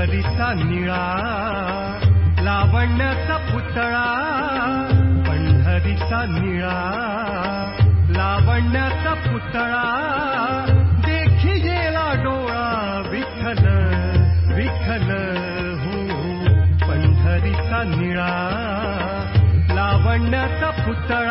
निळा लावण्याचा पुतळा पंढरीचा निळा लावण्याचा पुतळा देखी गेला डोळा विठ्ठल विठ्ठल हो पंढरीचा निळा लावण्याचा पुतळा.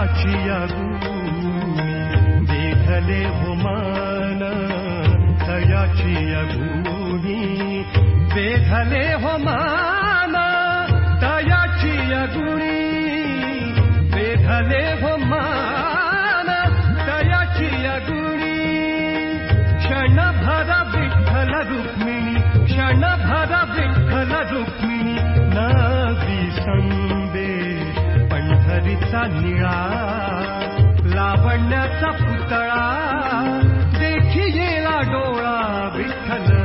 यागुणी वेधले हमान दयाचि अगुणी वेधले हमाना दयाचि अगुणी वेथले हमा दया चि अगुणी क्षण भरा बिखल रुक्मि क्षण भिल पंढरीचा निळा लावण्याचा पुतळा देखी गेला डोळा विठ्ठल.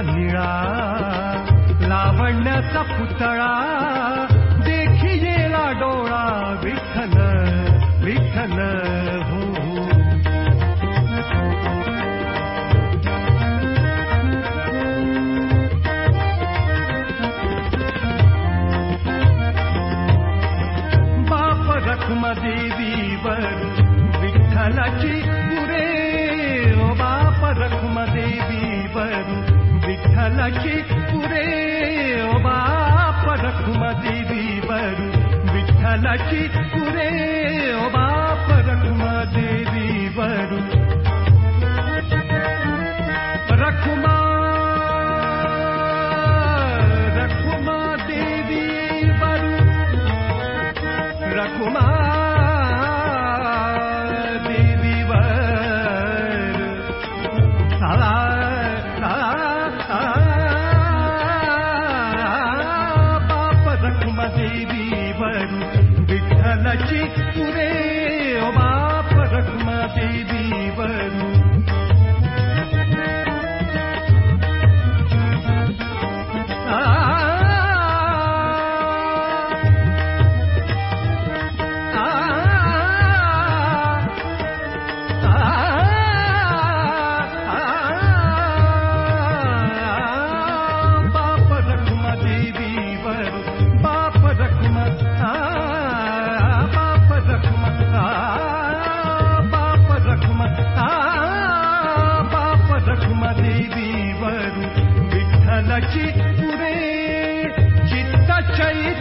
निळा लावण्याचा पुतळा देखी गेला डोळा विठ्ठल विठ्ठल हो। बाप रखुमा देवीवर विठ्ठलाची पुरे बाप रखुमा देवीवर विठ्ठलाची पुरे बाप रखुमा देवीवर विठ्ठलाची पुरे बाप रखुमा देवीवर रखुमा रखुमा देवीवर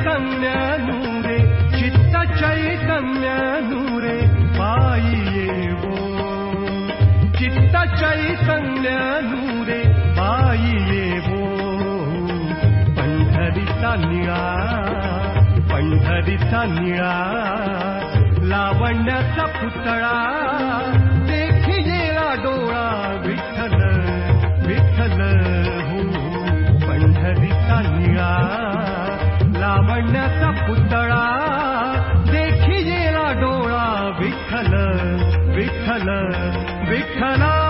ಚೈತನ್ಯ ನೂರೆ ಚಿತ್ತ ಚೈತನ್ಯ ನೂರೆ ಬಾಯಿಯೇವೋ ಚಿತ್ತ ಚೈತನ್ಯ ನೂರೆ ಬಾಯಿಯೇವೋ ಪಂಡರಿ ತನ್ಯ ಪಂಡರಿ ತನ್ಯ ಲಾವಣ್ಯದ ಪುತಳಾ विठ्ठल विठ्ठल विठ्ठला